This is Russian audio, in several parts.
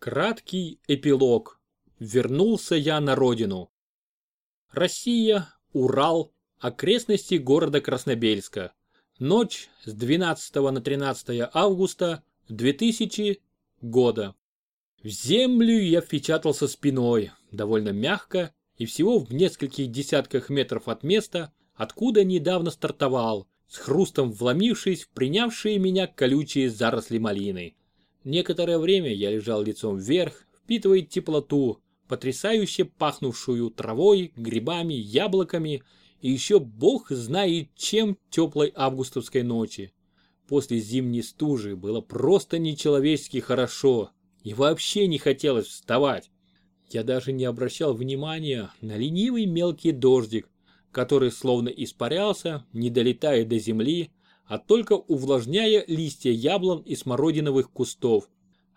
Краткий эпилог. Вернулся я на родину. Россия, Урал, окрестности города Краснобельска. Ночь с 12 на 13 августа 2000 года. В землю я впечатался спиной, довольно мягко и всего в нескольких десятках метров от места, откуда недавно стартовал, с хрустом вломившись в принявшие меня колючие заросли малины. Некоторое время я лежал лицом вверх, впитывая теплоту, потрясающе пахнувшую травой, грибами, яблоками и еще бог знает чем теплой августовской ночи. После зимней стужи было просто нечеловечески хорошо и вообще не хотелось вставать. Я даже не обращал внимания на ленивый мелкий дождик, который словно испарялся, не долетая до земли, а только увлажняя листья яблон и смородиновых кустов.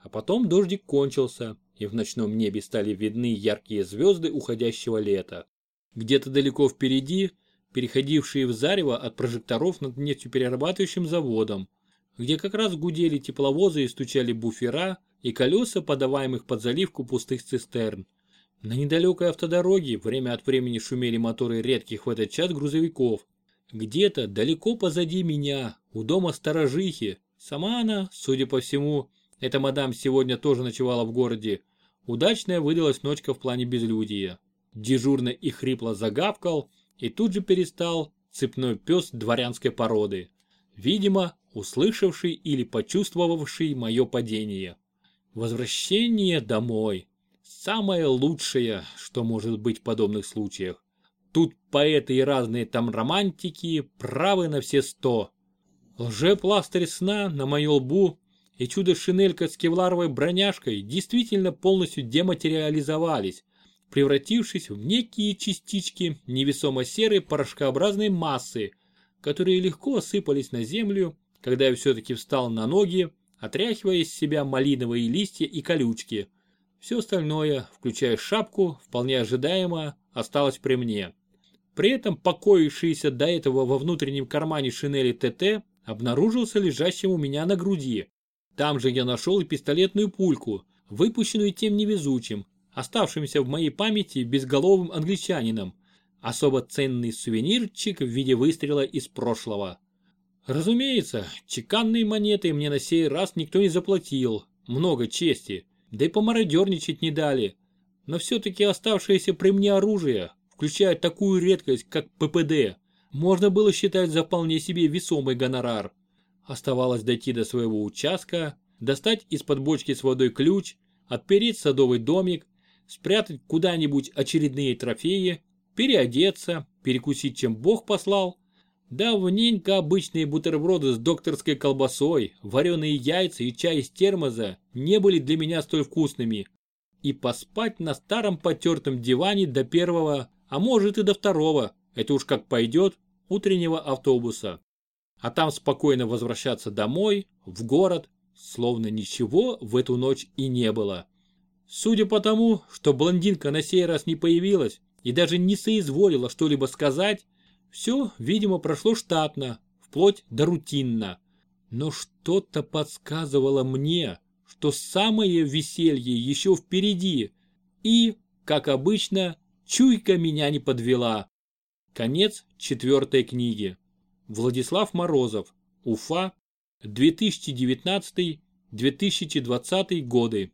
А потом дождик кончился, и в ночном небе стали видны яркие звезды уходящего лета. Где-то далеко впереди, переходившие в зарево от прожекторов над нефтеперерабатывающим заводом, где как раз гудели тепловозы и стучали буфера и колеса подаваемых под заливку пустых цистерн. На недалекой автодороге время от времени шумели моторы редких в этот час грузовиков, где-то далеко позади меня, у дома сторожихи, сама она, судя по всему, эта мадам сегодня тоже ночевала в городе, удачная выдалась ночка в плане безлюдия. Дежурно и хрипло загавкал, и тут же перестал цепной пес дворянской породы. Видимо, услышавший или почувствовавший мое падение. Возвращение домой. Самое лучшее, что может быть в подобных случаях. Тут поэты и разные там романтики правы на все сто. Лже-пластырь сна на мою лбу и чудо-шинелька с кевларовой броняшкой действительно полностью дематериализовались, превратившись в некие частички невесомо-серой порошкообразной массы, которые легко осыпались на землю, когда я все-таки встал на ноги, отряхивая из себя малиновые листья и колючки. Все остальное, включая шапку, вполне ожидаемо, осталось при мне. При этом покоившийся до этого во внутреннем кармане шинели ТТ обнаружился лежащим у меня на груди. Там же я нашел и пистолетную пульку, выпущенную тем невезучим, оставшимся в моей памяти безголовым англичанином. Особо ценный сувенирчик в виде выстрела из прошлого. Разумеется, чеканные монеты мне на сей раз никто не заплатил, много чести, да и помародерничать не дали. Но все-таки оставшееся при мне оружие включая такую редкость, как ППД, можно было считать за вполне себе весомый гонорар. Оставалось дойти до своего участка, достать из-под бочки с водой ключ, отпереть садовый домик, спрятать куда-нибудь очередные трофеи, переодеться, перекусить чем бог послал. Давненько обычные бутерброды с докторской колбасой, вареные яйца и чай из термоза не были для меня столь вкусными. И поспать на старом потертом диване до первого а может и до второго, это уж как пойдет, утреннего автобуса. А там спокойно возвращаться домой, в город, словно ничего в эту ночь и не было. Судя по тому, что блондинка на сей раз не появилась и даже не соизволила что-либо сказать, все, видимо, прошло штатно, вплоть до рутинно. Но что-то подсказывало мне, что самое веселье еще впереди. И, как обычно, Чуйка меня не подвела. Конец четвертой книги. Владислав Морозов. Уфа. 2019-2020 годы.